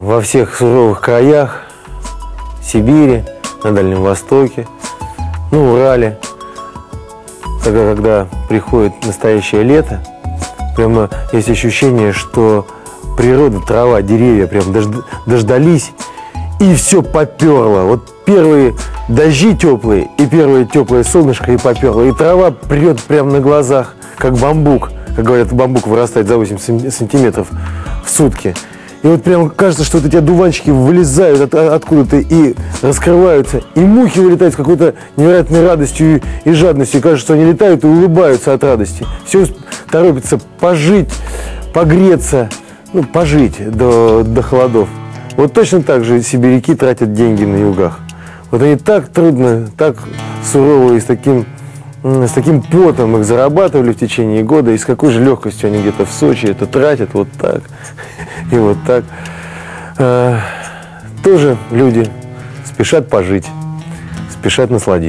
во всех суровых краях Сибири, на Дальнем Востоке, на Урале. Тогда, когда приходит настоящее лето, прямо есть ощущение, что природа, трава, деревья прям дожд- дождались и все поперло. Вот первые дожди теплые и первое теплое солнышко и поперло. И трава прет прямо на глазах, как бамбук. Как говорят, бамбук вырастает за 8 см сантиметров в сутки. И вот прям кажется, что вот эти одуванчики вылезают от- откуда-то и раскрываются. И мухи вылетают с какой-то невероятной радостью и, и жадностью. И кажется, что они летают и улыбаются от радости. Все торопятся пожить, погреться, ну, пожить до, до холодов. Вот точно так же сибиряки тратят деньги на югах. Вот они так трудно, так сурово и с таким, с таким потом их зарабатывали в течение года, и с какой же легкостью они где-то в Сочи это тратят вот так и вот так. А, тоже люди спешат пожить, спешат насладиться.